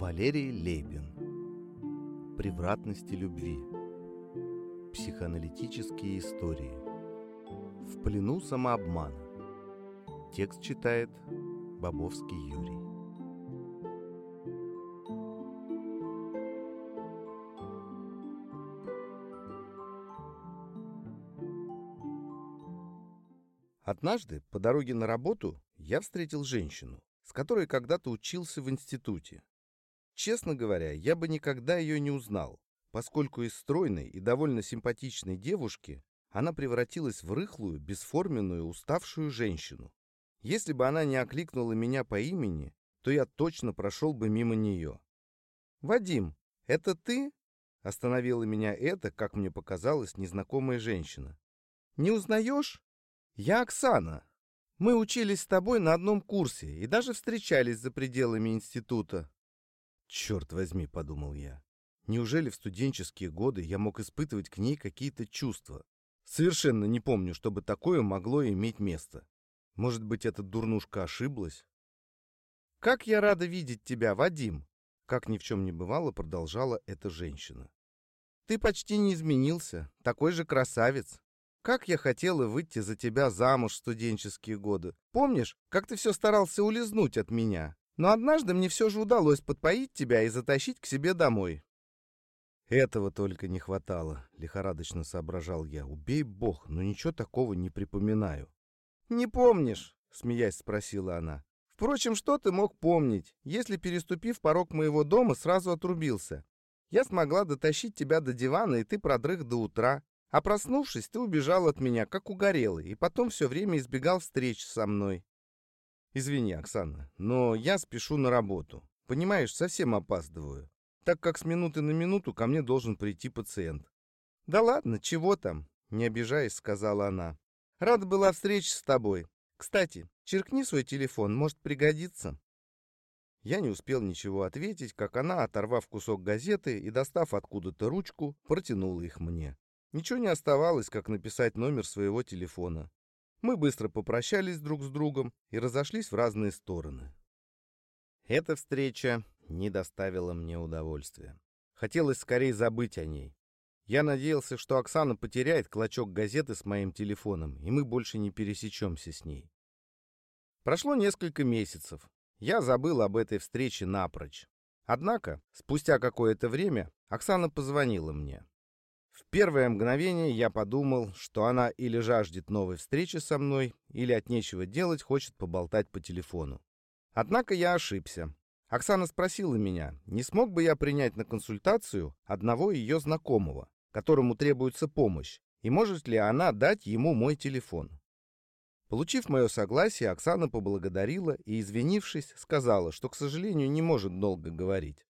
Валерий Лейбин Превратности любви. Психоаналитические истории. В плену самообмана. Текст читает Бобовский Юрий. Однажды по дороге на работу я встретил женщину, с которой когда-то учился в институте. Честно говоря, я бы никогда ее не узнал, поскольку из стройной и довольно симпатичной девушки она превратилась в рыхлую, бесформенную, уставшую женщину. Если бы она не окликнула меня по имени, то я точно прошел бы мимо нее. «Вадим, это ты?» — остановила меня эта, как мне показалось, незнакомая женщина. «Не узнаешь? Я Оксана. Мы учились с тобой на одном курсе и даже встречались за пределами института. «Черт возьми», — подумал я. «Неужели в студенческие годы я мог испытывать к ней какие-то чувства? Совершенно не помню, чтобы такое могло иметь место. Может быть, эта дурнушка ошиблась?» «Как я рада видеть тебя, Вадим!» Как ни в чем не бывало, продолжала эта женщина. «Ты почти не изменился, такой же красавец. Как я хотела выйти за тебя замуж в студенческие годы. Помнишь, как ты все старался улизнуть от меня? Но однажды мне все же удалось подпоить тебя и затащить к себе домой. Этого только не хватало, лихорадочно соображал я. Убей бог, но ничего такого не припоминаю. Не помнишь? Смеясь спросила она. Впрочем, что ты мог помнить, если, переступив порог моего дома, сразу отрубился? Я смогла дотащить тебя до дивана, и ты продрых до утра. А проснувшись, ты убежал от меня, как угорелый, и потом все время избегал встреч со мной. Извини, Оксана, но я спешу на работу. Понимаешь, совсем опаздываю, так как с минуты на минуту ко мне должен прийти пациент. Да ладно, чего там? Не обижаясь, сказала она. Рада была встрече с тобой. Кстати, черкни свой телефон, может пригодится. Я не успел ничего ответить, как она, оторвав кусок газеты и достав откуда-то ручку, протянула их мне. Ничего не оставалось, как написать номер своего телефона. Мы быстро попрощались друг с другом и разошлись в разные стороны. Эта встреча не доставила мне удовольствия. Хотелось скорее забыть о ней. Я надеялся, что Оксана потеряет клочок газеты с моим телефоном, и мы больше не пересечемся с ней. Прошло несколько месяцев. Я забыл об этой встрече напрочь. Однако, спустя какое-то время, Оксана позвонила мне. В первое мгновение я подумал, что она или жаждет новой встречи со мной, или от нечего делать хочет поболтать по телефону. Однако я ошибся. Оксана спросила меня, не смог бы я принять на консультацию одного ее знакомого, которому требуется помощь, и может ли она дать ему мой телефон. Получив мое согласие, Оксана поблагодарила и, извинившись, сказала, что, к сожалению, не может долго говорить.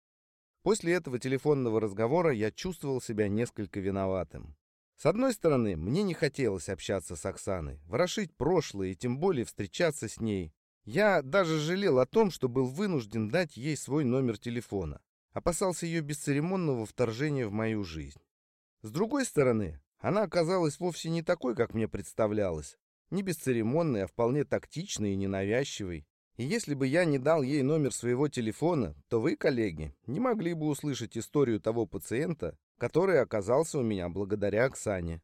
После этого телефонного разговора я чувствовал себя несколько виноватым. С одной стороны, мне не хотелось общаться с Оксаной, ворошить прошлое и тем более встречаться с ней. Я даже жалел о том, что был вынужден дать ей свой номер телефона. Опасался ее бесцеремонного вторжения в мою жизнь. С другой стороны, она оказалась вовсе не такой, как мне представлялось. Не бесцеремонной, а вполне тактичной и ненавязчивой. И если бы я не дал ей номер своего телефона, то вы, коллеги, не могли бы услышать историю того пациента, который оказался у меня благодаря Оксане.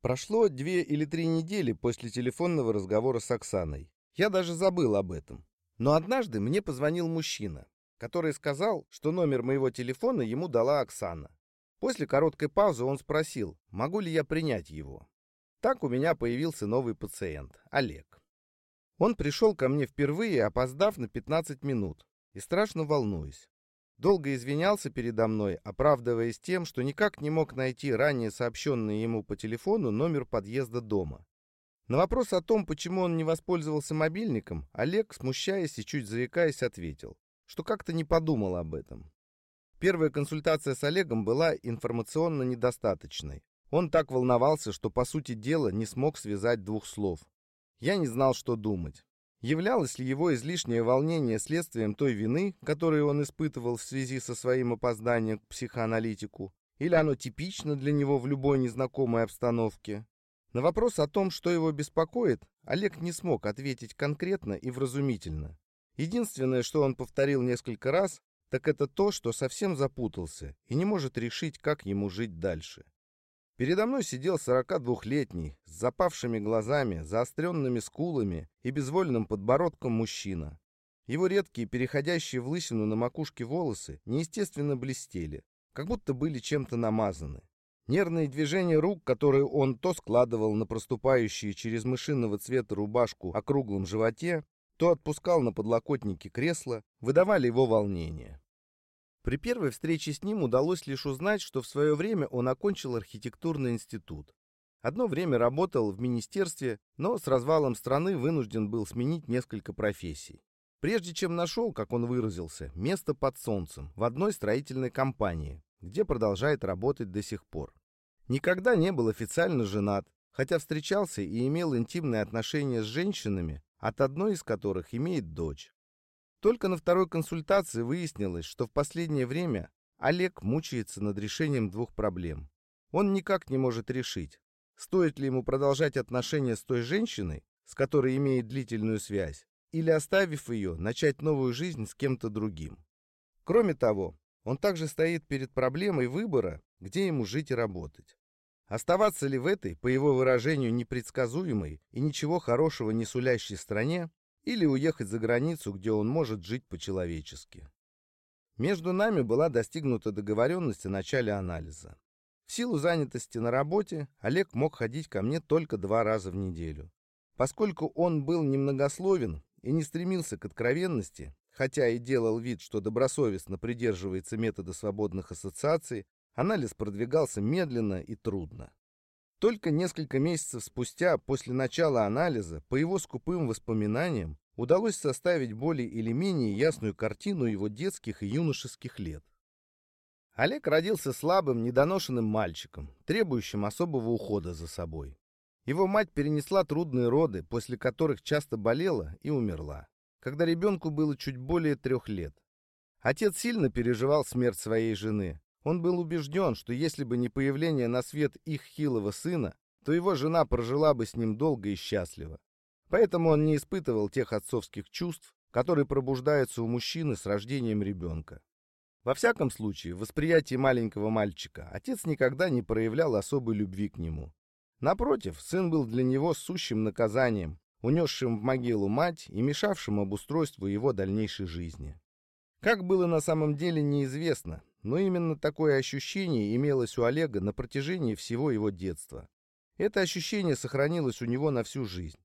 Прошло две или три недели после телефонного разговора с Оксаной. Я даже забыл об этом. Но однажды мне позвонил мужчина, который сказал, что номер моего телефона ему дала Оксана. После короткой паузы он спросил, могу ли я принять его. Так у меня появился новый пациент, Олег. Он пришел ко мне впервые, опоздав на 15 минут, и страшно волнуясь. Долго извинялся передо мной, оправдываясь тем, что никак не мог найти ранее сообщенный ему по телефону номер подъезда дома. На вопрос о том, почему он не воспользовался мобильником, Олег, смущаясь и чуть заикаясь, ответил, что как-то не подумал об этом. Первая консультация с Олегом была информационно недостаточной. Он так волновался, что, по сути дела, не смог связать двух слов. Я не знал, что думать. Являлось ли его излишнее волнение следствием той вины, которую он испытывал в связи со своим опозданием к психоаналитику, или оно типично для него в любой незнакомой обстановке? На вопрос о том, что его беспокоит, Олег не смог ответить конкретно и вразумительно. Единственное, что он повторил несколько раз, так это то, что совсем запутался и не может решить, как ему жить дальше. Передо мной сидел 42-летний, с запавшими глазами, заостренными скулами и безвольным подбородком мужчина. Его редкие, переходящие в лысину на макушке волосы, неестественно блестели, как будто были чем-то намазаны. Нервные движения рук, которые он то складывал на проступающие через мышиного цвета рубашку округлом животе, то отпускал на подлокотники кресла, выдавали его волнение. При первой встрече с ним удалось лишь узнать, что в свое время он окончил архитектурный институт. Одно время работал в министерстве, но с развалом страны вынужден был сменить несколько профессий. Прежде чем нашел, как он выразился, место под солнцем в одной строительной компании, где продолжает работать до сих пор. Никогда не был официально женат, хотя встречался и имел интимные отношения с женщинами, от одной из которых имеет дочь. Только на второй консультации выяснилось, что в последнее время Олег мучается над решением двух проблем. Он никак не может решить, стоит ли ему продолжать отношения с той женщиной, с которой имеет длительную связь, или, оставив ее, начать новую жизнь с кем-то другим. Кроме того, он также стоит перед проблемой выбора, где ему жить и работать. Оставаться ли в этой, по его выражению, непредсказуемой и ничего хорошего не сулящей стране, или уехать за границу, где он может жить по-человечески. Между нами была достигнута договоренность о начале анализа. В силу занятости на работе Олег мог ходить ко мне только два раза в неделю. Поскольку он был немногословен и не стремился к откровенности, хотя и делал вид, что добросовестно придерживается метода свободных ассоциаций, Анализ продвигался медленно и трудно. Только несколько месяцев спустя, после начала анализа, по его скупым воспоминаниям, удалось составить более или менее ясную картину его детских и юношеских лет. Олег родился слабым, недоношенным мальчиком, требующим особого ухода за собой. Его мать перенесла трудные роды, после которых часто болела и умерла, когда ребенку было чуть более трех лет. Отец сильно переживал смерть своей жены, он был убежден, что если бы не появление на свет их хилого сына, то его жена прожила бы с ним долго и счастливо. Поэтому он не испытывал тех отцовских чувств, которые пробуждаются у мужчины с рождением ребенка. Во всяком случае, в восприятии маленького мальчика отец никогда не проявлял особой любви к нему. Напротив, сын был для него сущим наказанием, унесшим в могилу мать и мешавшим обустройству его дальнейшей жизни. Как было на самом деле неизвестно, но именно такое ощущение имелось у Олега на протяжении всего его детства. Это ощущение сохранилось у него на всю жизнь.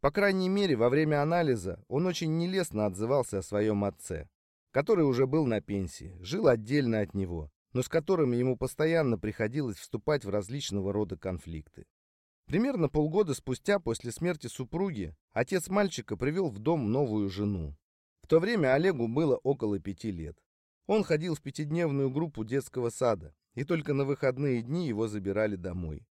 По крайней мере, во время анализа он очень нелестно отзывался о своем отце, который уже был на пенсии, жил отдельно от него, но с которым ему постоянно приходилось вступать в различного рода конфликты. Примерно полгода спустя после смерти супруги отец мальчика привел в дом новую жену. В то время Олегу было около пяти лет. Он ходил в пятидневную группу детского сада, и только на выходные дни его забирали домой.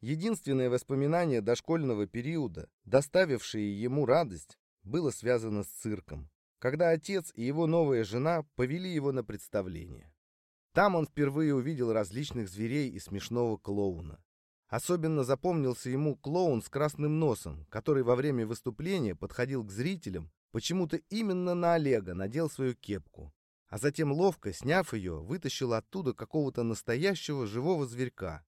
Единственное воспоминание дошкольного периода, доставившее ему радость, было связано с цирком, когда отец и его новая жена повели его на представление. Там он впервые увидел различных зверей и смешного клоуна. Особенно запомнился ему клоун с красным носом, который во время выступления подходил к зрителям, почему-то именно на Олега надел свою кепку, а затем, ловко сняв ее, вытащил оттуда какого-то настоящего живого зверька.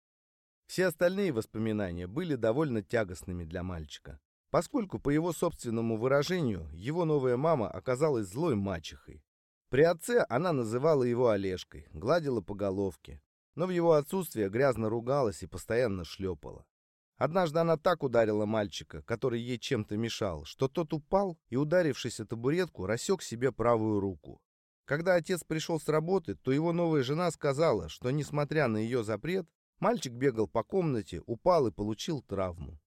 Все остальные воспоминания были довольно тягостными для мальчика, поскольку, по его собственному выражению, его новая мама оказалась злой мачехой. При отце она называла его Олежкой, гладила по головке, но в его отсутствие грязно ругалась и постоянно шлепала. Однажды она так ударила мальчика, который ей чем-то мешал, что тот упал и, ударившись о табуретку, рассек себе правую руку. Когда отец пришел с работы, то его новая жена сказала, что, несмотря на ее запрет, мальчик бегал по комнате, упал и получил травму.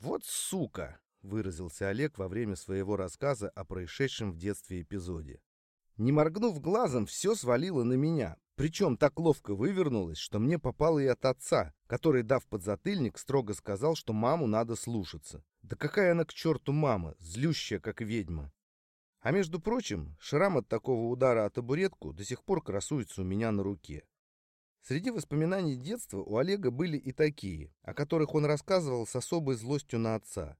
«Вот сука!» — выразился Олег во время своего рассказа о происшедшем в детстве эпизоде. Не моргнув глазом, все свалило на меня, причем так ловко вывернулось, что мне попало и от отца, который, дав подзатыльник, строго сказал, что маму надо слушаться. Да какая она к черту мама, злющая, как ведьма. А между прочим, шрам от такого удара о табуретку до сих пор красуется у меня на руке. Среди воспоминаний детства у Олега были и такие, о которых он рассказывал с особой злостью на отца.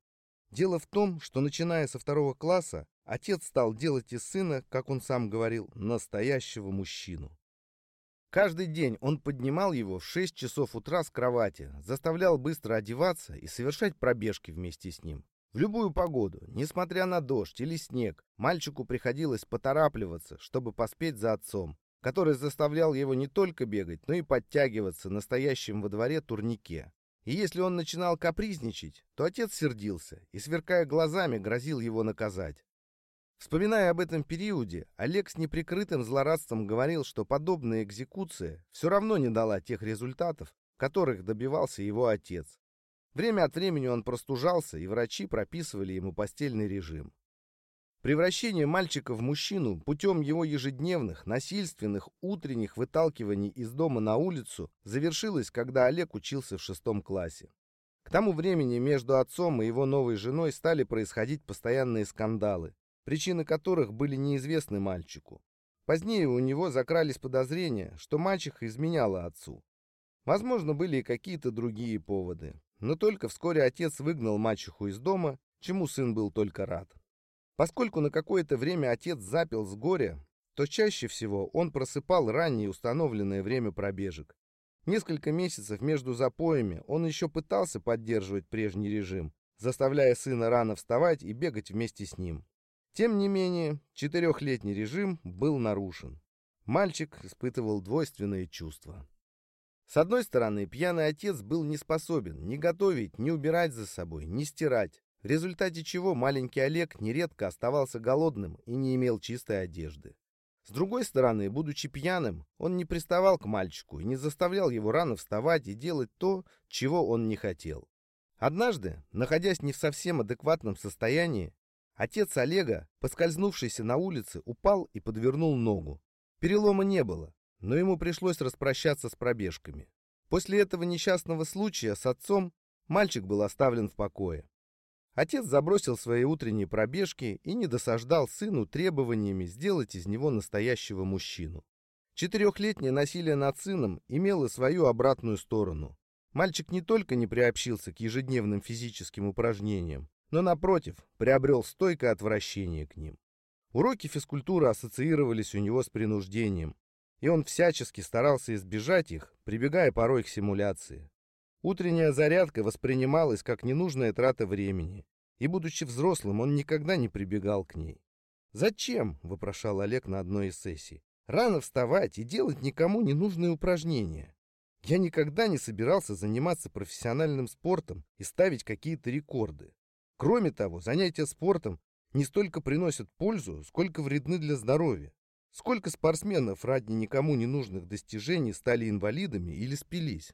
Дело в том, что начиная со второго класса отец стал делать из сына, как он сам говорил, настоящего мужчину. Каждый день он поднимал его в 6 часов утра с кровати, заставлял быстро одеваться и совершать пробежки вместе с ним. В любую погоду, несмотря на дождь или снег, мальчику приходилось поторапливаться, чтобы поспеть за отцом, который заставлял его не только бегать, но и подтягиваться на стоящем во дворе турнике. И если он начинал капризничать, то отец сердился и, сверкая глазами, грозил его наказать. Вспоминая об этом периоде, Олег с неприкрытым злорадством говорил, что подобная экзекуция все равно не дала тех результатов, которых добивался его отец. Время от времени он простужался, и врачи прописывали ему постельный режим. Превращение мальчика в мужчину путем его ежедневных, насильственных, утренних выталкиваний из дома на улицу завершилось, когда Олег учился в шестом классе. К тому времени между отцом и его новой женой стали происходить постоянные скандалы, причины которых были неизвестны мальчику. Позднее у него закрались подозрения, что мальчик изменяла отцу. Возможно, были и какие-то другие поводы. Но только вскоре отец выгнал мачеху из дома, чему сын был только рад. Поскольку на какое-то время отец запил с горя, то чаще всего он просыпал раннее установленное время пробежек. Несколько месяцев между запоями он еще пытался поддерживать прежний режим, заставляя сына рано вставать и бегать вместе с ним. Тем не менее, четырехлетний режим был нарушен. Мальчик испытывал двойственные чувства. С одной стороны, пьяный отец был не способен ни готовить, ни убирать за собой, ни стирать, в результате чего маленький Олег нередко оставался голодным и не имел чистой одежды. С другой стороны, будучи пьяным, он не приставал к мальчику и не заставлял его рано вставать и делать то, чего он не хотел. Однажды, находясь не в совсем адекватном состоянии, Отец Олега, поскользнувшийся на улице, упал и подвернул ногу. Перелома не было, но ему пришлось распрощаться с пробежками. После этого несчастного случая с отцом мальчик был оставлен в покое. Отец забросил свои утренние пробежки и не досаждал сыну требованиями сделать из него настоящего мужчину. Четырехлетнее насилие над сыном имело свою обратную сторону. Мальчик не только не приобщился к ежедневным физическим упражнениям, но, напротив, приобрел стойкое отвращение к ним. Уроки физкультуры ассоциировались у него с принуждением, и он всячески старался избежать их, прибегая порой к симуляции. Утренняя зарядка воспринималась как ненужная трата времени, и, будучи взрослым, он никогда не прибегал к ней. «Зачем?» — вопрошал Олег на одной из сессий. «Рано вставать и делать никому ненужные упражнения. Я никогда не собирался заниматься профессиональным спортом и ставить какие-то рекорды. Кроме того, занятия спортом не столько приносят пользу, сколько вредны для здоровья. Сколько спортсменов ради никому не нужных достижений стали инвалидами или спились?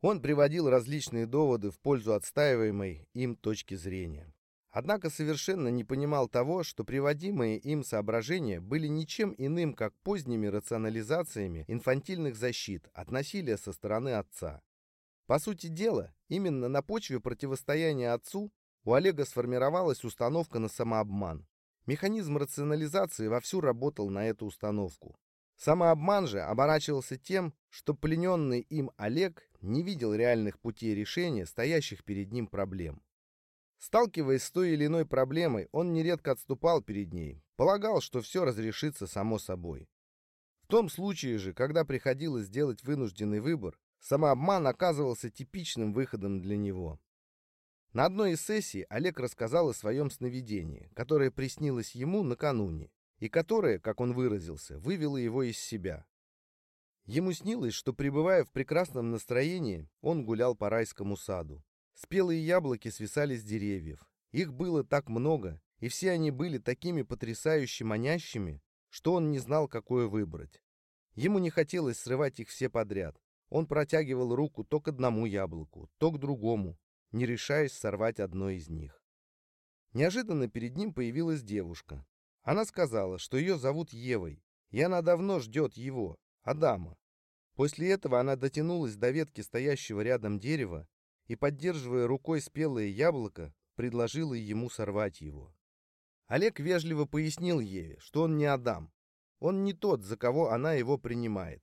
Он приводил различные доводы в пользу отстаиваемой им точки зрения. Однако совершенно не понимал того, что приводимые им соображения были ничем иным, как поздними рационализациями инфантильных защит от насилия со стороны отца. По сути дела, именно на почве противостояния отцу у Олега сформировалась установка на самообман. Механизм рационализации вовсю работал на эту установку. Самообман же оборачивался тем, что плененный им Олег не видел реальных путей решения стоящих перед ним проблем. Сталкиваясь с той или иной проблемой, он нередко отступал перед ней, полагал, что все разрешится само собой. В том случае же, когда приходилось сделать вынужденный выбор, самообман оказывался типичным выходом для него. На одной из сессий Олег рассказал о своем сновидении, которое приснилось ему накануне, и которое, как он выразился, вывело его из себя. Ему снилось, что, пребывая в прекрасном настроении, он гулял по райскому саду. Спелые яблоки свисали с деревьев. Их было так много, и все они были такими потрясающе манящими, что он не знал, какое выбрать. Ему не хотелось срывать их все подряд. Он протягивал руку то к одному яблоку, то к другому, не решаясь сорвать одно из них. Неожиданно перед ним появилась девушка. Она сказала, что ее зовут Евой, и она давно ждет его, Адама. После этого она дотянулась до ветки стоящего рядом дерева и, поддерживая рукой спелое яблоко, предложила ему сорвать его. Олег вежливо пояснил Еве, что он не Адам. Он не тот, за кого она его принимает.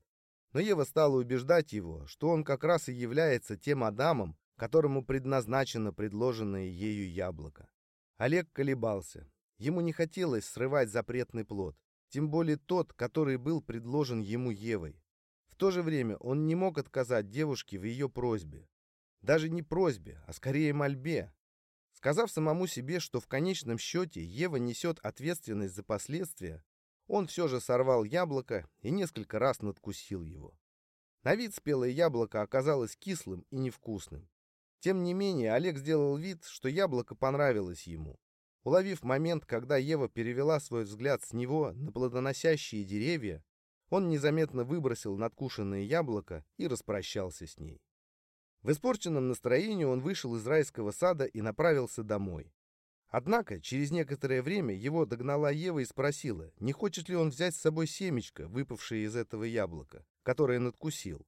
Но Ева стала убеждать его, что он как раз и является тем Адамом, которому предназначено предложенное ею яблоко. Олег колебался. Ему не хотелось срывать запретный плод, тем более тот, который был предложен ему Евой. В то же время он не мог отказать девушке в ее просьбе. Даже не просьбе, а скорее мольбе. Сказав самому себе, что в конечном счете Ева несет ответственность за последствия, он все же сорвал яблоко и несколько раз надкусил его. На вид спелое яблоко оказалось кислым и невкусным. Тем не менее, Олег сделал вид, что яблоко понравилось ему. Уловив момент, когда Ева перевела свой взгляд с него на плодоносящие деревья, он незаметно выбросил надкушенное яблоко и распрощался с ней. В испорченном настроении он вышел из райского сада и направился домой. Однако, через некоторое время его догнала Ева и спросила, не хочет ли он взять с собой семечко, выпавшее из этого яблока, которое надкусил.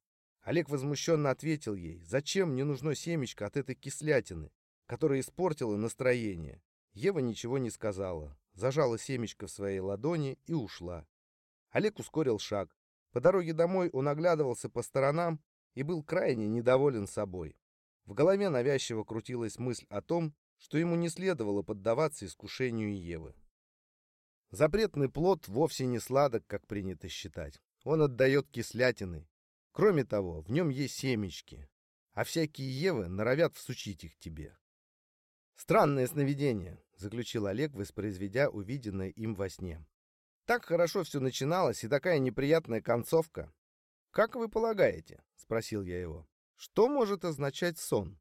Олег возмущенно ответил ей, зачем мне нужно семечко от этой кислятины, которая испортила настроение. Ева ничего не сказала, зажала семечко в своей ладони и ушла. Олег ускорил шаг. По дороге домой он оглядывался по сторонам и был крайне недоволен собой. В голове навязчиво крутилась мысль о том, что ему не следовало поддаваться искушению Евы. Запретный плод вовсе не сладок, как принято считать. Он отдает кислятины. Кроме того, в нем есть семечки, а всякие Евы норовят всучить их тебе. Странное сновидение, заключил Олег, воспроизведя увиденное им во сне. Так хорошо все начиналось, и такая неприятная концовка. Как вы полагаете? спросил я его. Что может означать сон?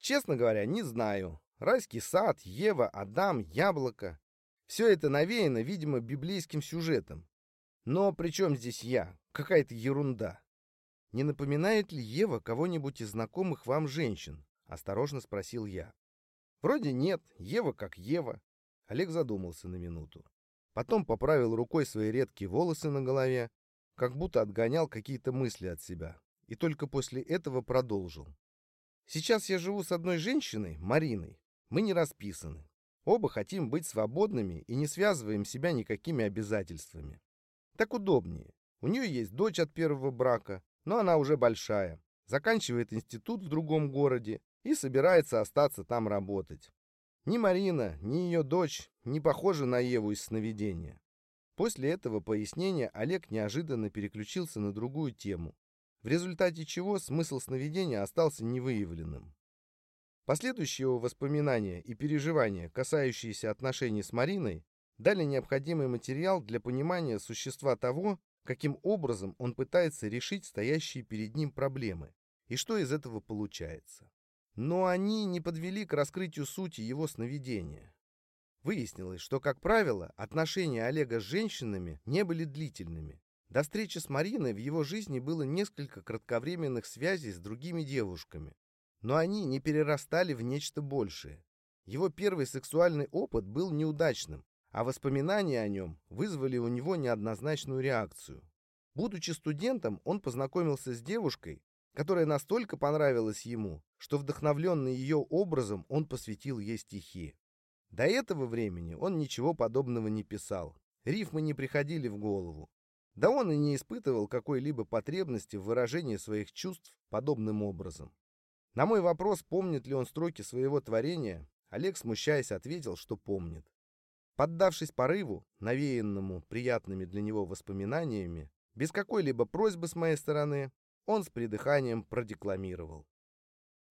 Честно говоря, не знаю. Райский сад, Ева, Адам, яблоко. Все это навеяно, видимо, библейским сюжетом. Но при чем здесь я? Какая-то ерунда. Не напоминает ли Ева кого-нибудь из знакомых вам женщин? Осторожно спросил я. Вроде нет, Ева как Ева. Олег задумался на минуту. Потом поправил рукой свои редкие волосы на голове, как будто отгонял какие-то мысли от себя. И только после этого продолжил. Сейчас я живу с одной женщиной, Мариной. Мы не расписаны. Оба хотим быть свободными и не связываем себя никакими обязательствами. Так удобнее. У нее есть дочь от первого брака, но она уже большая. Заканчивает институт в другом городе и собирается остаться там работать. Ни Марина, ни ее дочь не похожи на Еву из сновидения. После этого пояснения Олег неожиданно переключился на другую тему, в результате чего смысл сновидения остался невыявленным. Последующие его воспоминания и переживания, касающиеся отношений с Мариной, дали необходимый материал для понимания существа того, каким образом он пытается решить стоящие перед ним проблемы и что из этого получается. Но они не подвели к раскрытию сути его сновидения. Выяснилось, что, как правило, отношения Олега с женщинами не были длительными. До встречи с Мариной в его жизни было несколько кратковременных связей с другими девушками, но они не перерастали в нечто большее. Его первый сексуальный опыт был неудачным, а воспоминания о нем вызвали у него неоднозначную реакцию. Будучи студентом, он познакомился с девушкой, которая настолько понравилась ему, что вдохновленный ее образом он посвятил ей стихи. До этого времени он ничего подобного не писал, рифмы не приходили в голову. Да он и не испытывал какой-либо потребности в выражении своих чувств подобным образом. На мой вопрос, помнит ли он строки своего творения, Олег, смущаясь, ответил, что помнит. Поддавшись порыву, навеянному приятными для него воспоминаниями, без какой-либо просьбы с моей стороны, он с придыханием продекламировал.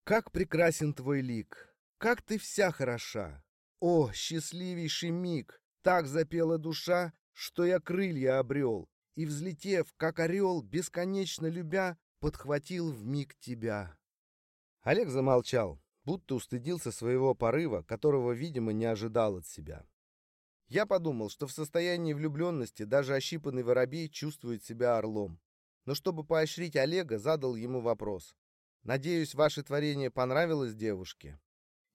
«Как прекрасен твой лик! Как ты вся хороша! О, счастливейший миг! Так запела душа, что я крылья обрел, и, взлетев, как орел, бесконечно любя, подхватил в миг тебя». Олег замолчал, будто устыдился своего порыва, которого, видимо, не ожидал от себя. Я подумал, что в состоянии влюбленности даже ощипанный воробей чувствует себя орлом но чтобы поощрить Олега, задал ему вопрос. «Надеюсь, ваше творение понравилось девушке?»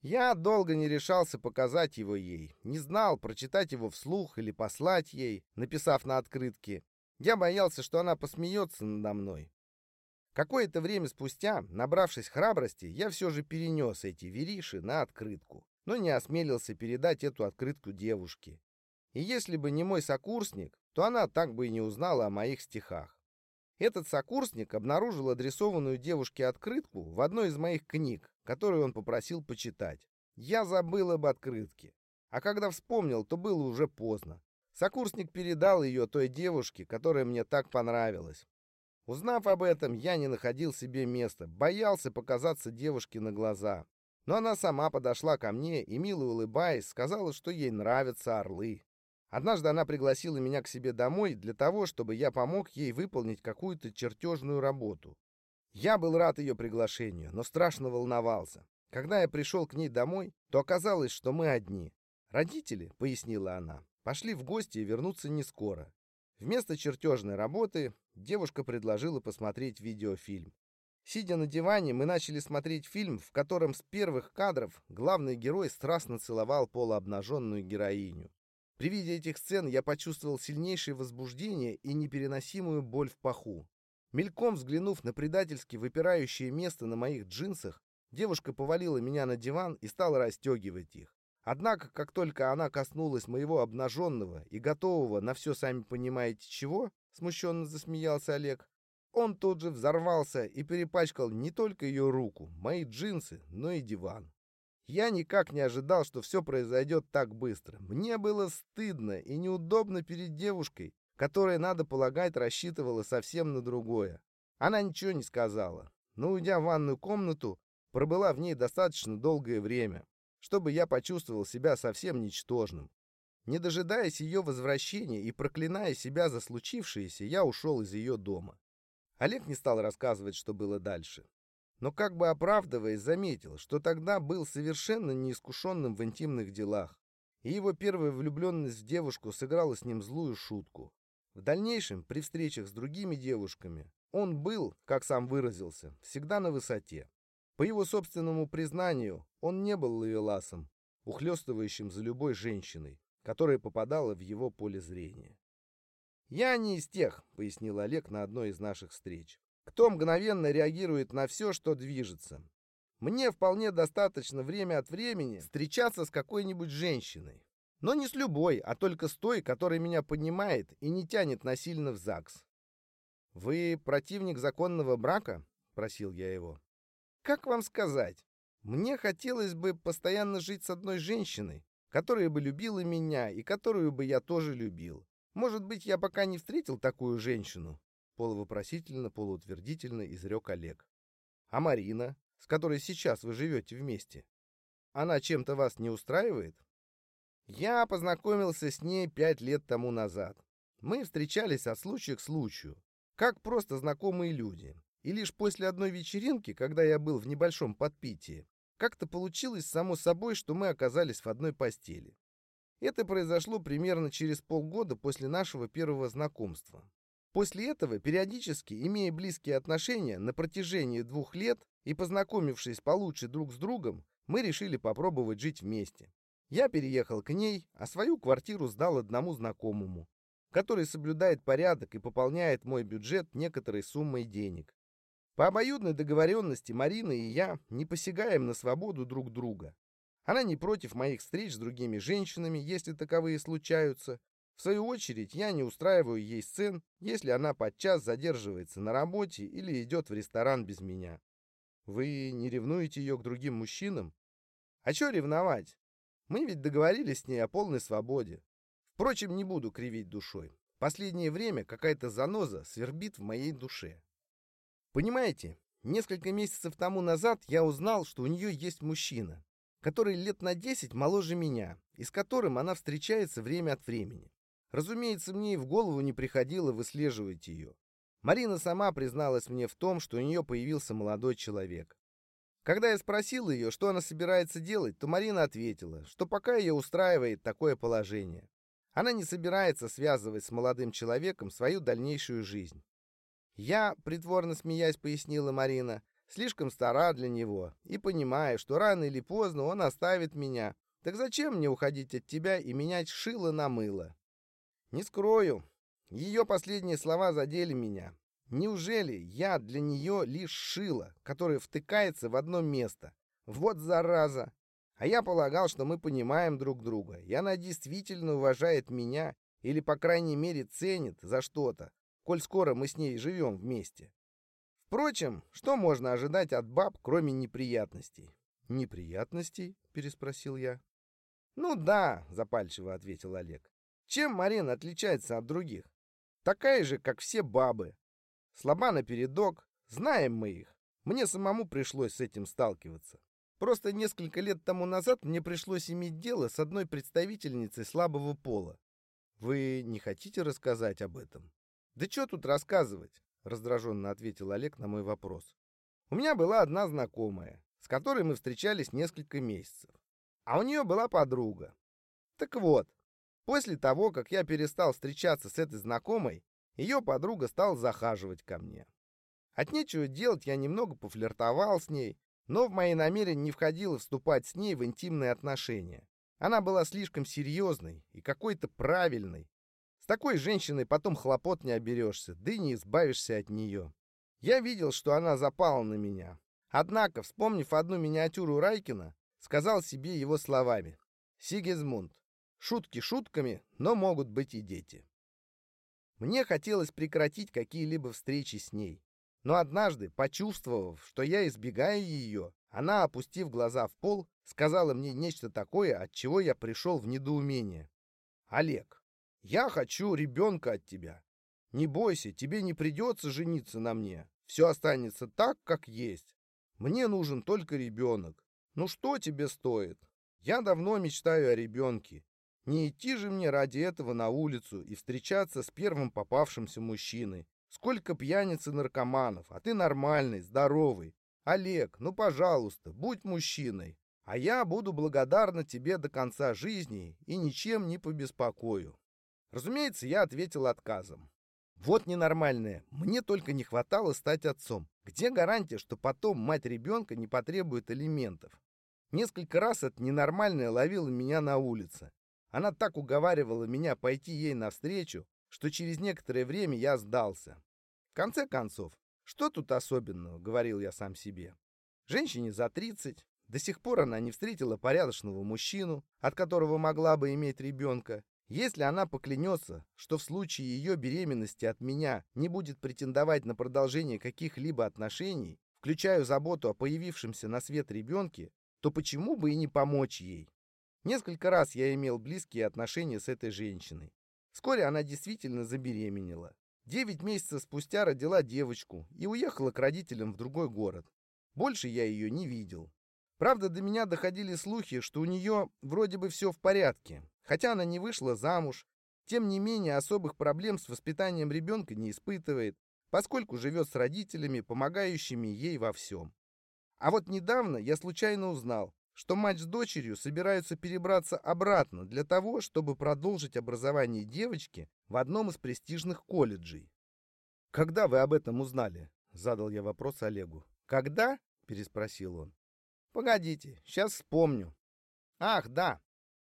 Я долго не решался показать его ей, не знал, прочитать его вслух или послать ей, написав на открытке. Я боялся, что она посмеется надо мной. Какое-то время спустя, набравшись храбрости, я все же перенес эти вериши на открытку, но не осмелился передать эту открытку девушке. И если бы не мой сокурсник, то она так бы и не узнала о моих стихах. Этот сокурсник обнаружил адресованную девушке открытку в одной из моих книг, которую он попросил почитать. Я забыл об открытке. А когда вспомнил, то было уже поздно. Сокурсник передал ее той девушке, которая мне так понравилась. Узнав об этом, я не находил себе места, боялся показаться девушке на глаза. Но она сама подошла ко мне и, мило улыбаясь, сказала, что ей нравятся орлы. Однажды она пригласила меня к себе домой для того, чтобы я помог ей выполнить какую-то чертежную работу. Я был рад ее приглашению, но страшно волновался. Когда я пришел к ней домой, то оказалось, что мы одни. «Родители», — пояснила она, — «пошли в гости и вернутся не скоро». Вместо чертежной работы девушка предложила посмотреть видеофильм. Сидя на диване, мы начали смотреть фильм, в котором с первых кадров главный герой страстно целовал полуобнаженную героиню. При виде этих сцен я почувствовал сильнейшее возбуждение и непереносимую боль в паху. Мельком взглянув на предательски выпирающее место на моих джинсах, девушка повалила меня на диван и стала расстегивать их. Однако, как только она коснулась моего обнаженного и готового на все сами понимаете чего, смущенно засмеялся Олег, он тут же взорвался и перепачкал не только ее руку, мои джинсы, но и диван. Я никак не ожидал, что все произойдет так быстро. Мне было стыдно и неудобно перед девушкой, которая, надо полагать, рассчитывала совсем на другое. Она ничего не сказала, но, уйдя в ванную комнату, пробыла в ней достаточно долгое время, чтобы я почувствовал себя совсем ничтожным. Не дожидаясь ее возвращения и проклиная себя за случившееся, я ушел из ее дома. Олег не стал рассказывать, что было дальше. Но как бы оправдываясь, заметил, что тогда был совершенно неискушенным в интимных делах, и его первая влюбленность в девушку сыграла с ним злую шутку. В дальнейшем, при встречах с другими девушками, он был, как сам выразился, всегда на высоте. По его собственному признанию, он не был ловеласом, ухлёстывающим за любой женщиной, которая попадала в его поле зрения. «Я не из тех», — пояснил Олег на одной из наших встреч, «кто мгновенно реагирует на все, что движется. Мне вполне достаточно время от времени встречаться с какой-нибудь женщиной, но не с любой, а только с той, которая меня понимает и не тянет насильно в ЗАГС. «Вы противник законного брака?» — просил я его. «Как вам сказать? Мне хотелось бы постоянно жить с одной женщиной, которая бы любила меня и которую бы я тоже любил. Может быть, я пока не встретил такую женщину?» Полувопросительно, полуутвердительно изрек Олег. «А Марина, с которой сейчас вы живете вместе, она чем-то вас не устраивает?» Я познакомился с ней пять лет тому назад. Мы встречались от случая к случаю, как просто знакомые люди. И лишь после одной вечеринки, когда я был в небольшом подпитии, как-то получилось само собой, что мы оказались в одной постели. Это произошло примерно через полгода после нашего первого знакомства. После этого, периодически, имея близкие отношения на протяжении двух лет и познакомившись получше друг с другом, мы решили попробовать жить вместе. Я переехал к ней, а свою квартиру сдал одному знакомому, который соблюдает порядок и пополняет мой бюджет некоторой суммой денег. По обоюдной договоренности Марина и я не посягаем на свободу друг друга. Она не против моих встреч с другими женщинами, если таковые случаются. В свою очередь, я не устраиваю ей сцен, если она подчас задерживается на работе или идет в ресторан без меня. Вы не ревнуете ее к другим мужчинам? А что ревновать? Мы ведь договорились с ней о полной свободе. Впрочем, не буду кривить душой. Последнее время какая-то заноза свербит в моей душе. Понимаете, несколько месяцев тому назад я узнал, что у нее есть мужчина, который лет на 10 моложе меня, и с которым она встречается время от времени. Разумеется, мне и в голову не приходило выслеживать ее. Марина сама призналась мне в том, что у нее появился молодой человек. Когда я спросил ее, что она собирается делать, то Марина ответила, что пока ее устраивает такое положение. Она не собирается связывать с молодым человеком свою дальнейшую жизнь. Я, притворно смеясь, пояснила Марина, слишком стара для него и понимаю, что рано или поздно он оставит меня. Так зачем мне уходить от тебя и менять шило на мыло? Не скрою, ее последние слова задели меня. Неужели я для нее лишь шило, которое втыкается в одно место? Вот зараза! А я полагал, что мы понимаем друг друга, и она действительно уважает меня или, по крайней мере, ценит за что-то, коль скоро мы с ней живем вместе. Впрочем, что можно ожидать от баб, кроме неприятностей? «Неприятностей?» — переспросил я. «Ну да», — запальчиво ответил Олег. «Чем Марина отличается от других? Такая же, как все бабы. Слаба напередок, знаем мы их. Мне самому пришлось с этим сталкиваться. Просто несколько лет тому назад мне пришлось иметь дело с одной представительницей слабого пола. Вы не хотите рассказать об этом? Да что тут рассказывать? Раздраженно ответил Олег на мой вопрос. У меня была одна знакомая, с которой мы встречались несколько месяцев. А у нее была подруга. Так вот, после того, как я перестал встречаться с этой знакомой, ее подруга стала захаживать ко мне. От нечего делать я немного пофлиртовал с ней, но в мои намерения не входило вступать с ней в интимные отношения. Она была слишком серьезной и какой-то правильной. С такой женщиной потом хлопот не оберешься, да и не избавишься от нее. Я видел, что она запала на меня. Однако, вспомнив одну миниатюру Райкина, сказал себе его словами. «Сигизмунд, шутки шутками, но могут быть и дети». Мне хотелось прекратить какие-либо встречи с ней. Но однажды, почувствовав, что я избегаю ее, она, опустив глаза в пол, сказала мне нечто такое, от чего я пришел в недоумение. «Олег, я хочу ребенка от тебя. Не бойся, тебе не придется жениться на мне. Все останется так, как есть. Мне нужен только ребенок. Ну что тебе стоит? Я давно мечтаю о ребенке. Не идти же мне ради этого на улицу и встречаться с первым попавшимся мужчиной, Сколько пьяниц и наркоманов, а ты нормальный, здоровый. Олег, ну, пожалуйста, будь мужчиной, а я буду благодарна тебе до конца жизни и ничем не побеспокою. Разумеется, я ответил отказом. Вот ненормальное, мне только не хватало стать отцом. Где гарантия, что потом мать ребенка не потребует элементов? Несколько раз это ненормальное ловило меня на улице. Она так уговаривала меня пойти ей навстречу, что через некоторое время я сдался. В конце концов, что тут особенного, говорил я сам себе. Женщине за 30, до сих пор она не встретила порядочного мужчину, от которого могла бы иметь ребенка. Если она поклянется, что в случае ее беременности от меня не будет претендовать на продолжение каких-либо отношений, включая заботу о появившемся на свет ребенке, то почему бы и не помочь ей? Несколько раз я имел близкие отношения с этой женщиной. Вскоре она действительно забеременела. Девять месяцев спустя родила девочку и уехала к родителям в другой город. Больше я ее не видел. Правда, до меня доходили слухи, что у нее вроде бы все в порядке. Хотя она не вышла замуж, тем не менее особых проблем с воспитанием ребенка не испытывает, поскольку живет с родителями, помогающими ей во всем. А вот недавно я случайно узнал, что мать с дочерью собираются перебраться обратно для того, чтобы продолжить образование девочки в одном из престижных колледжей. «Когда вы об этом узнали?» — задал я вопрос Олегу. «Когда?» — переспросил он. «Погодите, сейчас вспомню». «Ах, да.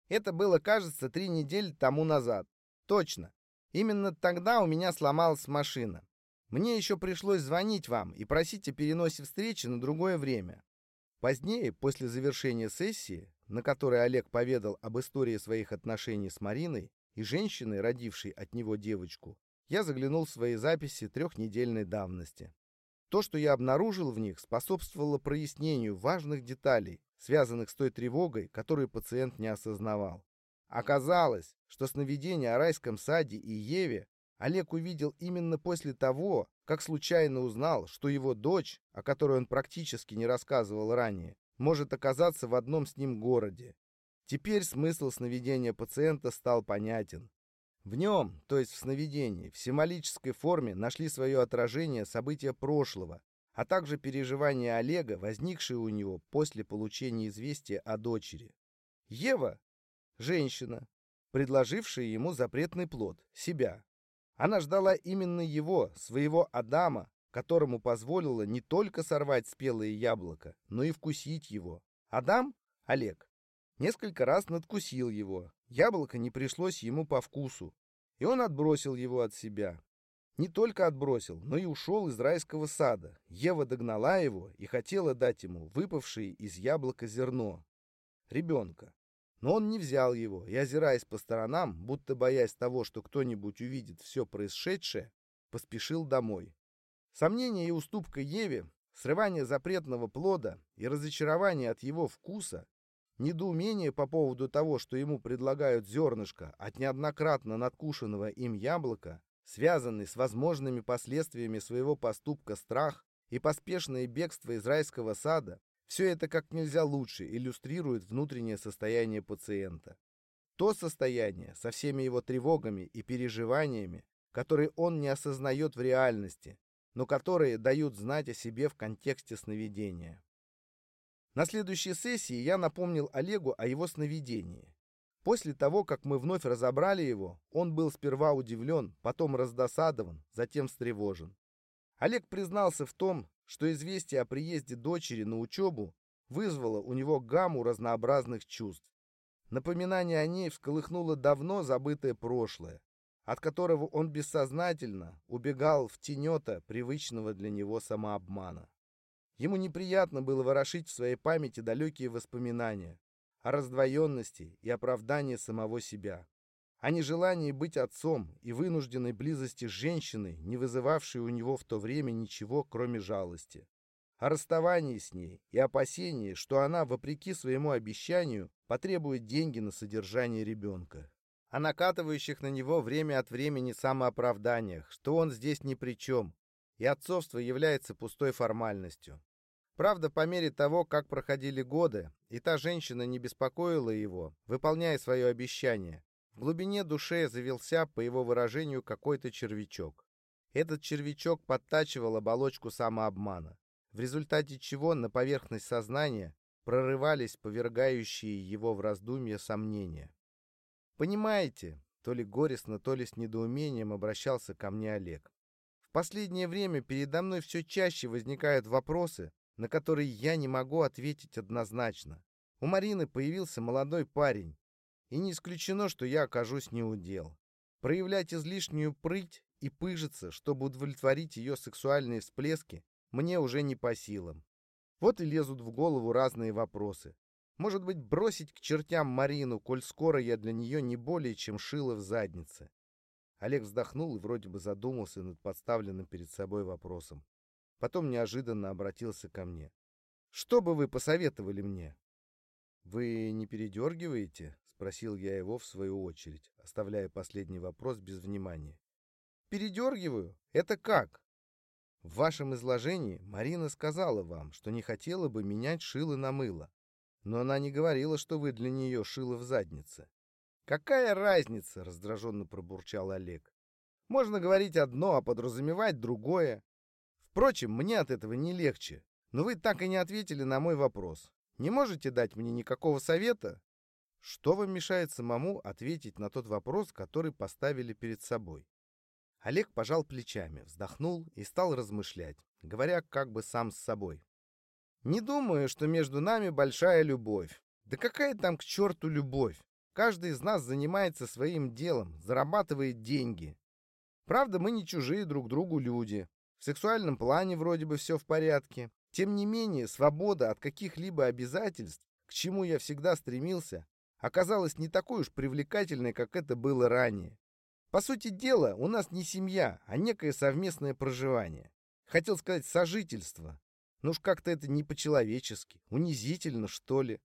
Это было, кажется, три недели тому назад. Точно. Именно тогда у меня сломалась машина. Мне еще пришлось звонить вам и просить о переносе встречи на другое время. Позднее, после завершения сессии, на которой Олег поведал об истории своих отношений с Мариной и женщиной, родившей от него девочку, я заглянул в свои записи трехнедельной давности. То, что я обнаружил в них, способствовало прояснению важных деталей, связанных с той тревогой, которую пациент не осознавал. Оказалось, что сновидение о райском саде и Еве Олег увидел именно после того, как случайно узнал, что его дочь, о которой он практически не рассказывал ранее, может оказаться в одном с ним городе. Теперь смысл сновидения пациента стал понятен. В нем, то есть в сновидении, в символической форме нашли свое отражение события прошлого, а также переживания Олега, возникшие у него после получения известия о дочери. Ева – женщина, предложившая ему запретный плод – себя. Она ждала именно его, своего Адама, которому позволила не только сорвать спелое яблоко, но и вкусить его. Адам, Олег, несколько раз надкусил его. Яблоко не пришлось ему по вкусу, и он отбросил его от себя. Не только отбросил, но и ушел из райского сада. Ева догнала его и хотела дать ему выпавшее из яблока зерно. Ребенка. Но он не взял его и, озираясь по сторонам, будто боясь того, что кто-нибудь увидит все происшедшее, поспешил домой. Сомнение и уступка Еве, срывание запретного плода и разочарование от его вкуса недоумение по поводу того, что ему предлагают зернышко от неоднократно надкушенного им яблока, связанный с возможными последствиями своего поступка страх и поспешное бегство из райского сада, все это как нельзя лучше иллюстрирует внутреннее состояние пациента. То состояние со всеми его тревогами и переживаниями, которые он не осознает в реальности, но которые дают знать о себе в контексте сновидения. На следующей сессии я напомнил Олегу о его сновидении. После того, как мы вновь разобрали его, он был сперва удивлен, потом раздосадован, затем встревожен. Олег признался в том, что известие о приезде дочери на учебу вызвало у него гамму разнообразных чувств. Напоминание о ней всколыхнуло давно забытое прошлое, от которого он бессознательно убегал в тенета привычного для него самообмана. Ему неприятно было ворошить в своей памяти далекие воспоминания о раздвоенности и оправдании самого себя, о нежелании быть отцом и вынужденной близости с женщиной, не вызывавшей у него в то время ничего, кроме жалости, о расставании с ней и опасении, что она, вопреки своему обещанию, потребует деньги на содержание ребенка, о накатывающих на него время от времени самооправданиях, что он здесь ни при чем, и отцовство является пустой формальностью. Правда, по мере того, как проходили годы, и та женщина не беспокоила его, выполняя свое обещание, в глубине души завелся, по его выражению, какой-то червячок. Этот червячок подтачивал оболочку самообмана, в результате чего на поверхность сознания прорывались повергающие его в раздумье сомнения. «Понимаете?» — то ли горестно, то ли с недоумением обращался ко мне Олег. «В последнее время передо мной все чаще возникают вопросы, на которые я не могу ответить однозначно. У Марины появился молодой парень, и не исключено, что я окажусь неудел. Проявлять излишнюю прыть и пыжиться, чтобы удовлетворить ее сексуальные всплески, мне уже не по силам. Вот и лезут в голову разные вопросы. Может быть, бросить к чертям Марину, коль скоро я для нее не более, чем шило в заднице. Олег вздохнул и вроде бы задумался над подставленным перед собой вопросом. Потом неожиданно обратился ко мне. «Что бы вы посоветовали мне?» «Вы не передергиваете?» — спросил я его в свою очередь, оставляя последний вопрос без внимания. «Передергиваю? Это как?» «В вашем изложении Марина сказала вам, что не хотела бы менять шило на мыло. Но она не говорила, что вы для нее шило в заднице». «Какая разница?» — раздраженно пробурчал Олег. «Можно говорить одно, а подразумевать другое. Впрочем, мне от этого не легче. Но вы так и не ответили на мой вопрос. Не можете дать мне никакого совета? Что вам мешает самому ответить на тот вопрос, который поставили перед собой? Олег пожал плечами, вздохнул и стал размышлять, говоря как бы сам с собой. «Не думаю, что между нами большая любовь. Да какая там к черту любовь? Каждый из нас занимается своим делом, зарабатывает деньги. Правда, мы не чужие друг другу люди. В сексуальном плане вроде бы все в порядке. Тем не менее, свобода от каких-либо обязательств, к чему я всегда стремился, оказалась не такой уж привлекательной, как это было ранее. По сути дела, у нас не семья, а некое совместное проживание. Хотел сказать сожительство. Но уж как-то это не по-человечески, унизительно, что ли.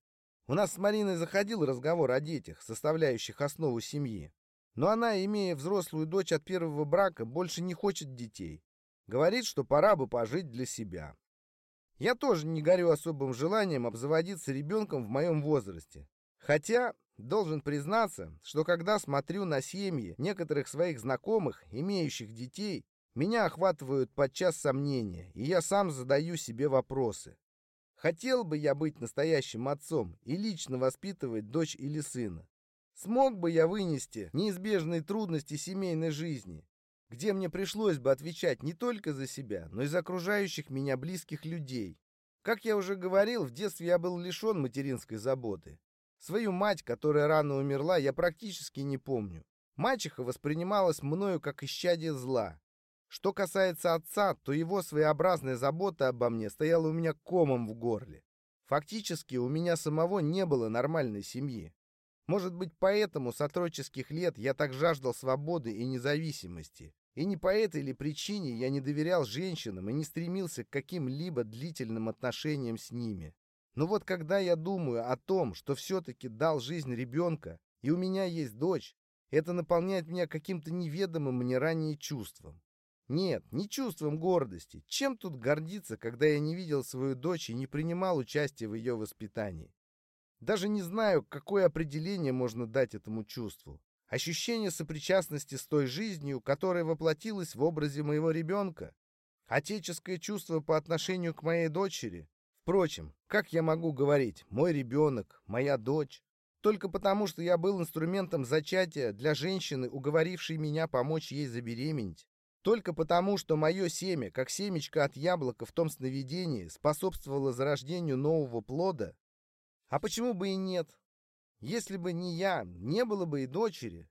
У нас с Мариной заходил разговор о детях, составляющих основу семьи. Но она, имея взрослую дочь от первого брака, больше не хочет детей. Говорит, что пора бы пожить для себя. Я тоже не горю особым желанием обзаводиться ребенком в моем возрасте. Хотя, должен признаться, что когда смотрю на семьи некоторых своих знакомых, имеющих детей, меня охватывают подчас сомнения, и я сам задаю себе вопросы. Хотел бы я быть настоящим отцом и лично воспитывать дочь или сына? Смог бы я вынести неизбежные трудности семейной жизни? Где мне пришлось бы отвечать не только за себя, но и за окружающих меня близких людей. Как я уже говорил, в детстве я был лишен материнской заботы. Свою мать, которая рано умерла, я практически не помню. Мачеха воспринималась мною как исчадие зла. Что касается отца, то его своеобразная забота обо мне стояла у меня комом в горле. Фактически у меня самого не было нормальной семьи. Может быть, поэтому с отроческих лет я так жаждал свободы и независимости. И не по этой ли причине я не доверял женщинам и не стремился к каким-либо длительным отношениям с ними. Но вот когда я думаю о том, что все-таки дал жизнь ребенка, и у меня есть дочь, это наполняет меня каким-то неведомым мне ранее чувством. Нет, не чувством гордости. Чем тут гордиться, когда я не видел свою дочь и не принимал участия в ее воспитании? Даже не знаю, какое определение можно дать этому чувству. Ощущение сопричастности с той жизнью, которая воплотилась в образе моего ребенка. Отеческое чувство по отношению к моей дочери. Впрочем, как я могу говорить «мой ребенок», «моя дочь»? Только потому, что я был инструментом зачатия для женщины, уговорившей меня помочь ей забеременеть. Только потому, что мое семя, как семечко от яблока в том сновидении, способствовало зарождению нового плода. А почему бы и нет? Если бы не я, не было бы и дочери.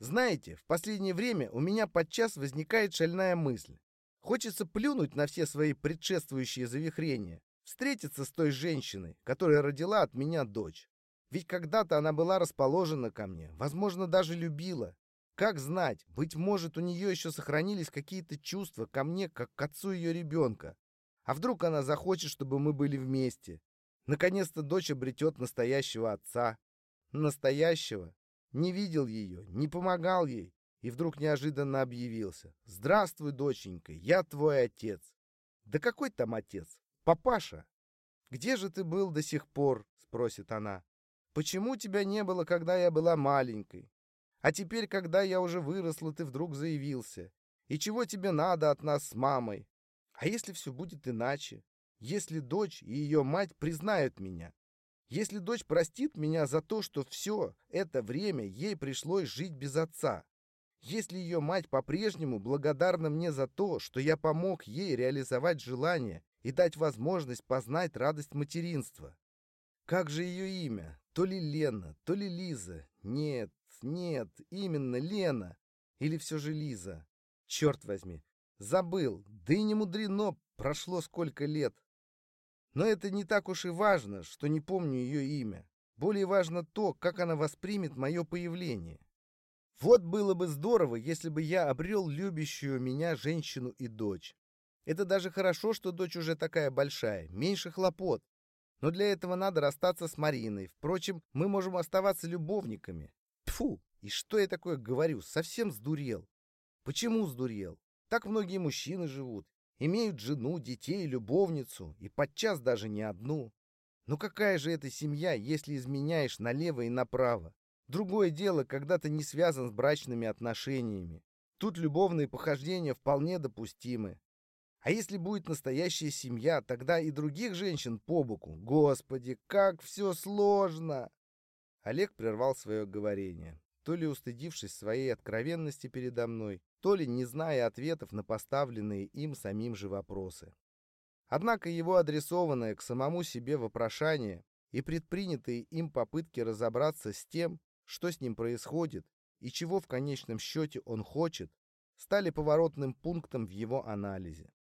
Знаете, в последнее время у меня подчас возникает шальная мысль. Хочется плюнуть на все свои предшествующие завихрения, встретиться с той женщиной, которая родила от меня дочь. Ведь когда-то она была расположена ко мне, возможно, даже любила. Как знать, быть может, у нее еще сохранились какие-то чувства ко мне, как к отцу ее ребенка. А вдруг она захочет, чтобы мы были вместе? Наконец-то дочь обретет настоящего отца. Настоящего. Не видел ее, не помогал ей. И вдруг неожиданно объявился. «Здравствуй, доченька, я твой отец». «Да какой там отец? Папаша?» «Где же ты был до сих пор?» — спросит она. Почему тебя не было, когда я была маленькой? А теперь, когда я уже выросла, ты вдруг заявился. И чего тебе надо от нас с мамой? А если все будет иначе? Если дочь и ее мать признают меня? Если дочь простит меня за то, что все это время ей пришлось жить без отца? Если ее мать по-прежнему благодарна мне за то, что я помог ей реализовать желание и дать возможность познать радость материнства? Как же ее имя? То ли Лена, то ли Лиза. Нет, нет, именно Лена. Или все же Лиза. Черт возьми, забыл. Да и не мудрено, прошло сколько лет. Но это не так уж и важно, что не помню ее имя. Более важно то, как она воспримет мое появление. Вот было бы здорово, если бы я обрел любящую меня женщину и дочь. Это даже хорошо, что дочь уже такая большая, меньше хлопот. Но для этого надо расстаться с Мариной. Впрочем, мы можем оставаться любовниками. Тфу, и что я такое говорю? Совсем сдурел. Почему сдурел? Так многие мужчины живут. Имеют жену, детей, любовницу, и подчас даже не одну. Но какая же это семья, если изменяешь налево и направо? Другое дело, когда ты не связан с брачными отношениями. Тут любовные похождения вполне допустимы. А если будет настоящая семья, тогда и других женщин по боку. Господи, как все сложно!» Олег прервал свое говорение, то ли устыдившись своей откровенности передо мной, то ли не зная ответов на поставленные им самим же вопросы. Однако его адресованное к самому себе вопрошание и предпринятые им попытки разобраться с тем, что с ним происходит и чего в конечном счете он хочет, стали поворотным пунктом в его анализе.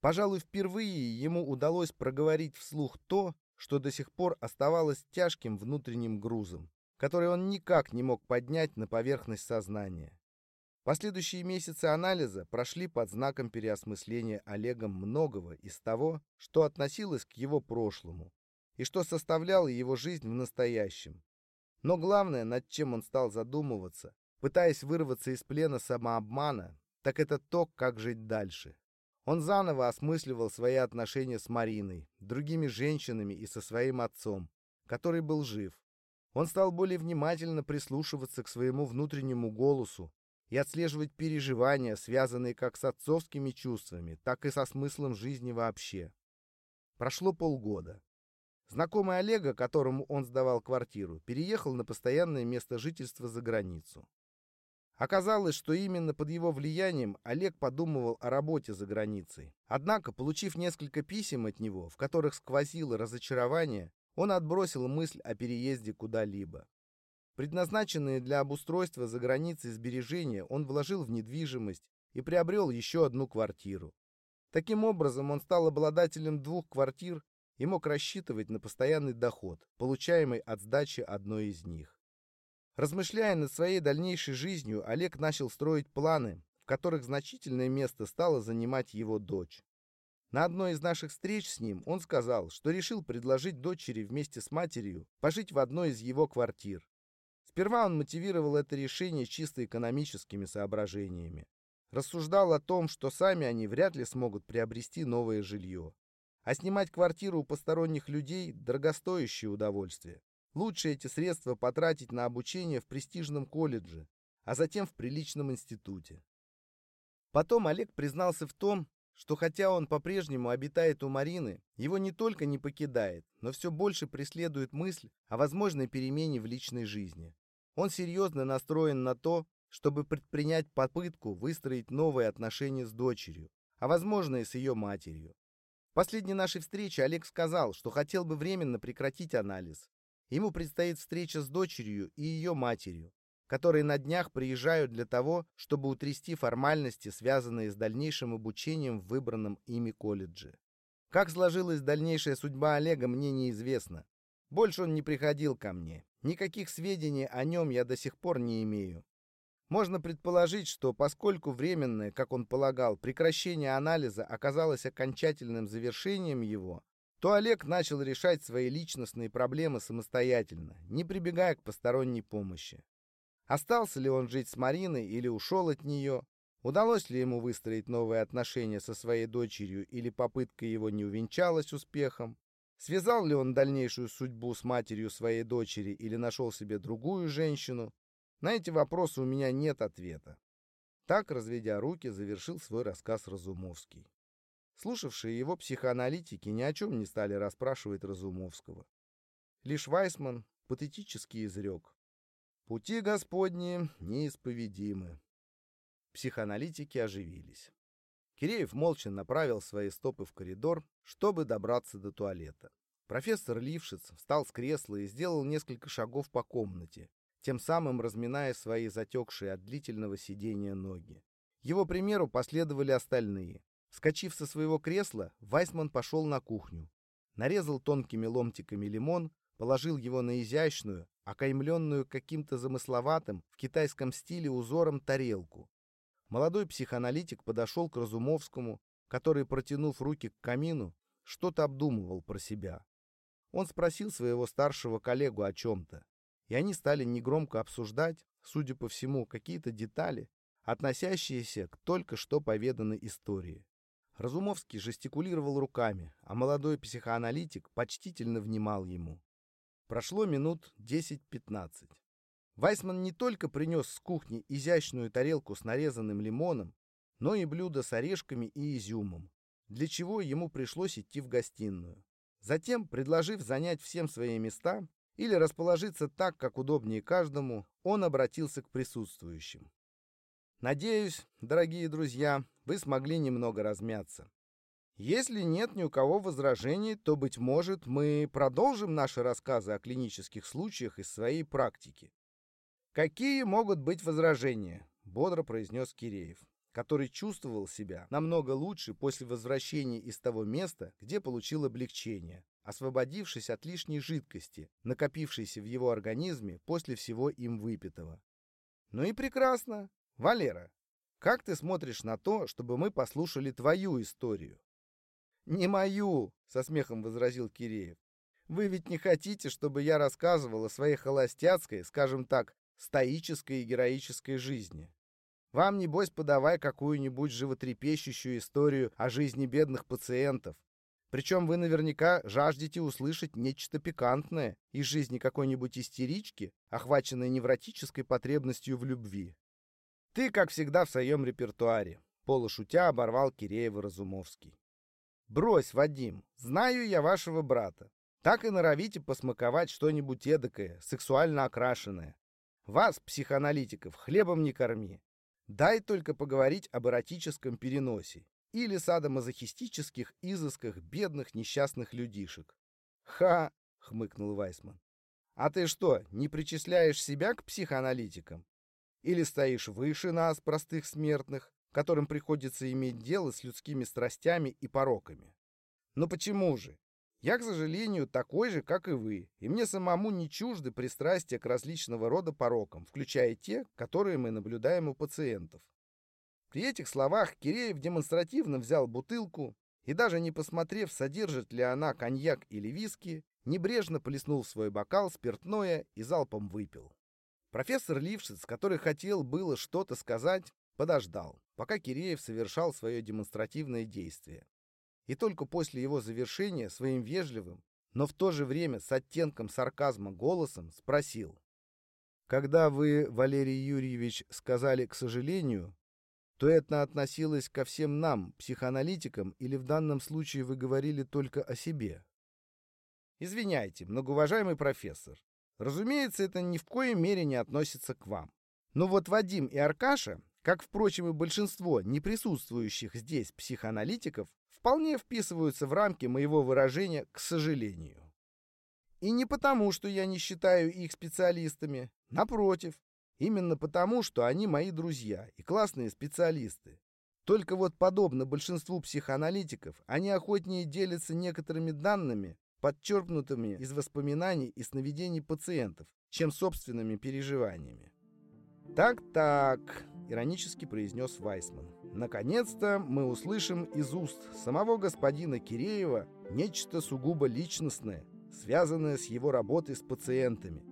Пожалуй, впервые ему удалось проговорить вслух то, что до сих пор оставалось тяжким внутренним грузом, который он никак не мог поднять на поверхность сознания. Последующие месяцы анализа прошли под знаком переосмысления Олегом многого из того, что относилось к его прошлому и что составляло его жизнь в настоящем. Но главное, над чем он стал задумываться, пытаясь вырваться из плена самообмана, так это то, как жить дальше. Он заново осмысливал свои отношения с Мариной, другими женщинами и со своим отцом, который был жив. Он стал более внимательно прислушиваться к своему внутреннему голосу и отслеживать переживания, связанные как с отцовскими чувствами, так и со смыслом жизни вообще. Прошло полгода. Знакомый Олега, которому он сдавал квартиру, переехал на постоянное место жительства за границу. Оказалось, что именно под его влиянием Олег подумывал о работе за границей. Однако, получив несколько писем от него, в которых сквозило разочарование, он отбросил мысль о переезде куда-либо. Предназначенные для обустройства за границей сбережения он вложил в недвижимость и приобрел еще одну квартиру. Таким образом, он стал обладателем двух квартир и мог рассчитывать на постоянный доход, получаемый от сдачи одной из них. Размышляя над своей дальнейшей жизнью, Олег начал строить планы, в которых значительное место стала занимать его дочь. На одной из наших встреч с ним он сказал, что решил предложить дочери вместе с матерью пожить в одной из его квартир. Сперва он мотивировал это решение чисто экономическими соображениями. Рассуждал о том, что сами они вряд ли смогут приобрести новое жилье. А снимать квартиру у посторонних людей – дорогостоящее удовольствие. Лучше эти средства потратить на обучение в престижном колледже, а затем в приличном институте. Потом Олег признался в том, что хотя он по-прежнему обитает у Марины, его не только не покидает, но все больше преследует мысль о возможной перемене в личной жизни. Он серьезно настроен на то, чтобы предпринять попытку выстроить новые отношения с дочерью, а возможно и с ее матерью. В последней нашей встрече Олег сказал, что хотел бы временно прекратить анализ. Ему предстоит встреча с дочерью и ее матерью, которые на днях приезжают для того, чтобы утрясти формальности, связанные с дальнейшим обучением в выбранном ими колледже. Как сложилась дальнейшая судьба Олега, мне неизвестно. Больше он не приходил ко мне. Никаких сведений о нем я до сих пор не имею. Можно предположить, что поскольку временное, как он полагал, прекращение анализа оказалось окончательным завершением его, то Олег начал решать свои личностные проблемы самостоятельно, не прибегая к посторонней помощи. Остался ли он жить с Мариной или ушел от нее? Удалось ли ему выстроить новые отношения со своей дочерью или попытка его не увенчалась успехом? Связал ли он дальнейшую судьбу с матерью своей дочери или нашел себе другую женщину? На эти вопросы у меня нет ответа. Так, разведя руки, завершил свой рассказ Разумовский. Слушавшие его психоаналитики ни о чем не стали расспрашивать Разумовского. Лишь Вайсман патетически изрек. Пути Господни неисповедимы. Психоаналитики оживились. Киреев молча направил свои стопы в коридор, чтобы добраться до туалета. Профессор Лившиц встал с кресла и сделал несколько шагов по комнате, тем самым разминая свои затекшие от длительного сидения ноги. Его примеру последовали остальные. Вскочив со своего кресла, Вайсман пошел на кухню. Нарезал тонкими ломтиками лимон, положил его на изящную, окаймленную каким-то замысловатым в китайском стиле узором тарелку. Молодой психоаналитик подошел к Разумовскому, который, протянув руки к камину, что-то обдумывал про себя. Он спросил своего старшего коллегу о чем-то, и они стали негромко обсуждать, судя по всему, какие-то детали, относящиеся к только что поведанной истории. Разумовский жестикулировал руками, а молодой психоаналитик почтительно внимал ему. Прошло минут 10-15. Вайсман не только принес с кухни изящную тарелку с нарезанным лимоном, но и блюдо с орешками и изюмом, для чего ему пришлось идти в гостиную. Затем, предложив занять всем свои места или расположиться так, как удобнее каждому, он обратился к присутствующим. «Надеюсь, дорогие друзья, вы смогли немного размяться. Если нет ни у кого возражений, то, быть может, мы продолжим наши рассказы о клинических случаях из своей практики. «Какие могут быть возражения?» — бодро произнес Киреев, который чувствовал себя намного лучше после возвращения из того места, где получил облегчение, освободившись от лишней жидкости, накопившейся в его организме после всего им выпитого. «Ну и прекрасно. Валера, как ты смотришь на то, чтобы мы послушали твою историю?» «Не мою!» — со смехом возразил Киреев. «Вы ведь не хотите, чтобы я рассказывал о своей холостяцкой, скажем так, стоической и героической жизни. Вам, небось, подавай какую-нибудь животрепещущую историю о жизни бедных пациентов. Причем вы наверняка жаждете услышать нечто пикантное из жизни какой-нибудь истерички, охваченной невротической потребностью в любви. Ты, как всегда, в своем репертуаре. Полушутя оборвал Киреева Разумовский. Брось, Вадим, знаю я вашего брата. Так и норовите посмаковать что-нибудь эдакое, сексуально окрашенное. Вас, психоаналитиков, хлебом не корми. Дай только поговорить об эротическом переносе или садомазохистических изысках бедных несчастных людишек. «Ха!» — хмыкнул Вайсман. «А ты что, не причисляешь себя к психоаналитикам? Или стоишь выше нас, простых смертных, которым приходится иметь дело с людскими страстями и пороками. Но почему же? Я, к сожалению, такой же, как и вы, и мне самому не чужды пристрастия к различного рода порокам, включая те, которые мы наблюдаем у пациентов. При этих словах Киреев демонстративно взял бутылку и даже не посмотрев, содержит ли она коньяк или виски, небрежно плеснул в свой бокал спиртное и залпом выпил. Профессор Лившиц, который хотел было что-то сказать, подождал, пока Киреев совершал свое демонстративное действие. И только после его завершения своим вежливым, но в то же время с оттенком сарказма голосом спросил. «Когда вы, Валерий Юрьевич, сказали «к сожалению», то это относилось ко всем нам, психоаналитикам, или в данном случае вы говорили только о себе?» «Извиняйте, многоуважаемый профессор, разумеется, это ни в коей мере не относится к вам. Но вот Вадим и Аркаша, как, впрочем, и большинство не присутствующих здесь психоаналитиков, вполне вписываются в рамки моего выражения «к сожалению». И не потому, что я не считаю их специалистами, напротив, именно потому, что они мои друзья и классные специалисты. Только вот подобно большинству психоаналитиков, они охотнее делятся некоторыми данными, подчеркнутыми из воспоминаний и сновидений пациентов, чем собственными переживаниями. «Так-так», — иронически произнес Вайсман. Наконец-то мы услышим из уст самого господина Киреева нечто сугубо личностное, связанное с его работой с пациентами.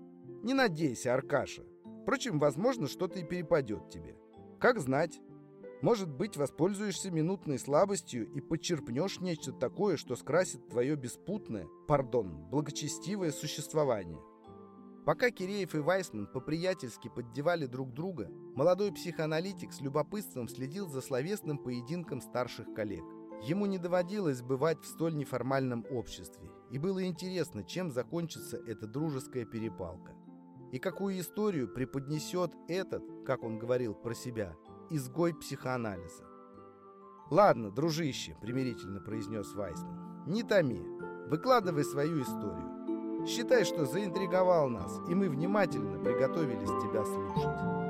Не надейся, Аркаша. Впрочем, возможно, что-то и перепадет тебе. Как знать, может быть, воспользуешься минутной слабостью и подчерпнешь нечто такое, что скрасит твое беспутное, пардон, благочестивое существование. Пока Киреев и Вайсман по-приятельски поддевали друг друга, молодой психоаналитик с любопытством следил за словесным поединком старших коллег. Ему не доводилось бывать в столь неформальном обществе, и было интересно, чем закончится эта дружеская перепалка. И какую историю преподнесет этот, как он говорил про себя, изгой психоанализа. «Ладно, дружище», — примирительно произнес Вайсман, — «не томи, выкладывай свою историю. Считай, что заинтриговал нас, и мы внимательно приготовились тебя слушать.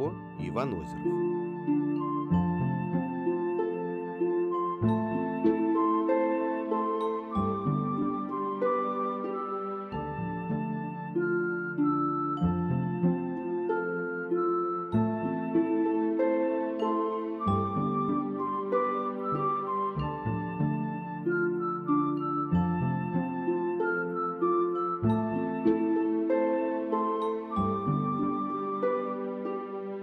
Байко и Иван Озеров.